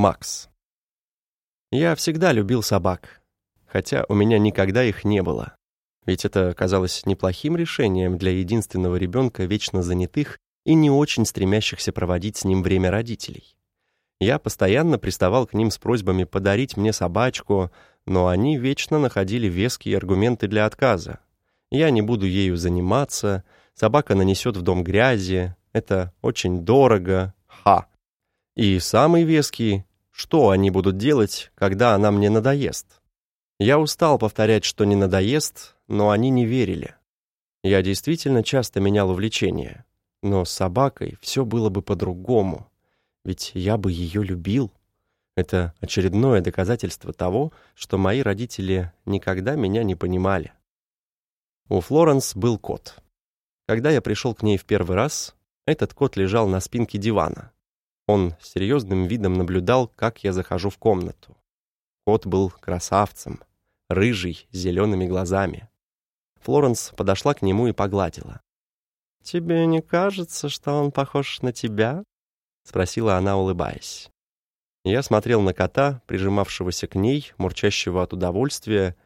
Макс. Я всегда любил собак, хотя у меня никогда их не было. Ведь это казалось неплохим решением для единственного ребенка вечно занятых и не очень стремящихся проводить с ним время родителей. Я постоянно приставал к ним с просьбами подарить мне собачку, но они вечно находили веские аргументы для отказа. Я не буду ею заниматься, собака нанесет в дом грязи, это очень дорого, ха. И самый веский, что они будут делать, когда она мне надоест? Я устал повторять, что не надоест, но они не верили. Я действительно часто менял увлечение, но с собакой все было бы по-другому, ведь я бы ее любил. Это очередное доказательство того, что мои родители никогда меня не понимали. У Флоренс был кот. Когда я пришел к ней в первый раз, этот кот лежал на спинке дивана. Он серьезным видом наблюдал, как я захожу в комнату. Кот был красавцем, рыжий, с зелеными глазами. Флоренс подошла к нему и погладила. «Тебе не кажется, что он похож на тебя?» — спросила она, улыбаясь. Я смотрел на кота, прижимавшегося к ней, мурчащего от удовольствия.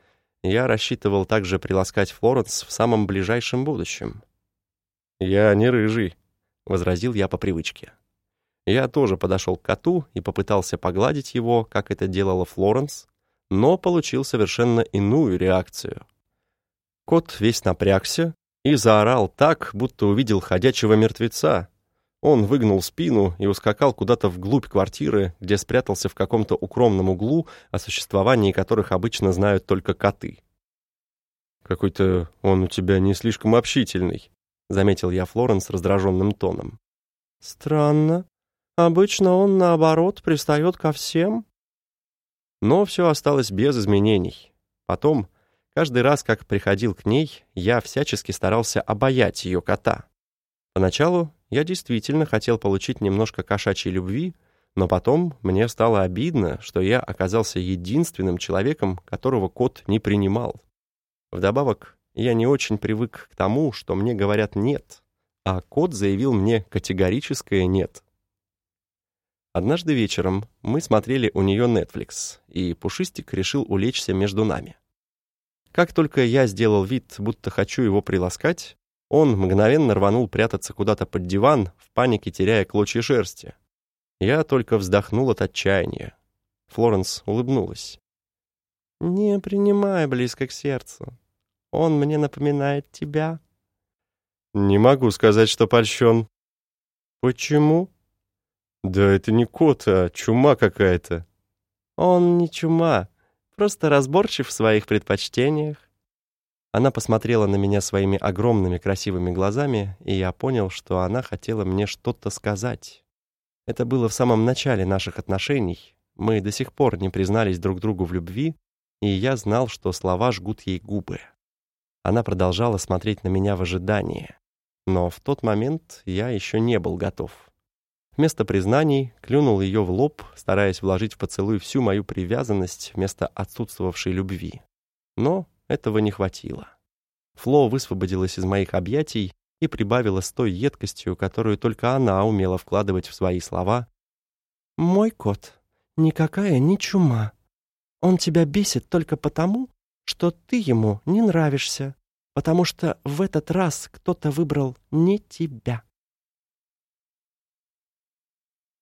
Я рассчитывал также приласкать Флоренс в самом ближайшем будущем. «Я не рыжий», — возразил я по привычке. Я тоже подошел к коту и попытался погладить его, как это делала Флоренс, но получил совершенно иную реакцию. Кот весь напрягся и заорал так, будто увидел ходячего мертвеца. Он выгнул спину и ускакал куда-то вглубь квартиры, где спрятался в каком-то укромном углу, о существовании которых обычно знают только коты. «Какой-то он у тебя не слишком общительный», — заметил я Флоренс раздраженным тоном. «Странно. Обычно он, наоборот, пристает ко всем». Но все осталось без изменений. Потом, каждый раз, как приходил к ней, я всячески старался обаять ее кота. Поначалу я действительно хотел получить немножко кошачьей любви, но потом мне стало обидно, что я оказался единственным человеком, которого кот не принимал. Вдобавок, я не очень привык к тому, что мне говорят «нет», а кот заявил мне категорическое «нет». Однажды вечером мы смотрели у нее Netflix, и Пушистик решил улечься между нами. Как только я сделал вид, будто хочу его приласкать, он мгновенно рванул прятаться куда-то под диван, в панике теряя клочья шерсти. Я только вздохнул от отчаяния. Флоренс улыбнулась. «Не принимай близко к сердцу. Он мне напоминает тебя». «Не могу сказать, что польщен». «Почему?» «Да это не кот, а чума какая-то». «Он не чума, просто разборчив в своих предпочтениях». Она посмотрела на меня своими огромными красивыми глазами, и я понял, что она хотела мне что-то сказать. Это было в самом начале наших отношений. Мы до сих пор не признались друг другу в любви, и я знал, что слова жгут ей губы. Она продолжала смотреть на меня в ожидании. Но в тот момент я еще не был готов. Вместо признаний клюнул ее в лоб, стараясь вложить в поцелуй всю мою привязанность вместо отсутствовавшей любви. Но этого не хватило. Фло высвободилась из моих объятий и прибавила с той едкостью, которую только она умела вкладывать в свои слова. «Мой кот никакая не чума. Он тебя бесит только потому, что ты ему не нравишься, потому что в этот раз кто-то выбрал не тебя».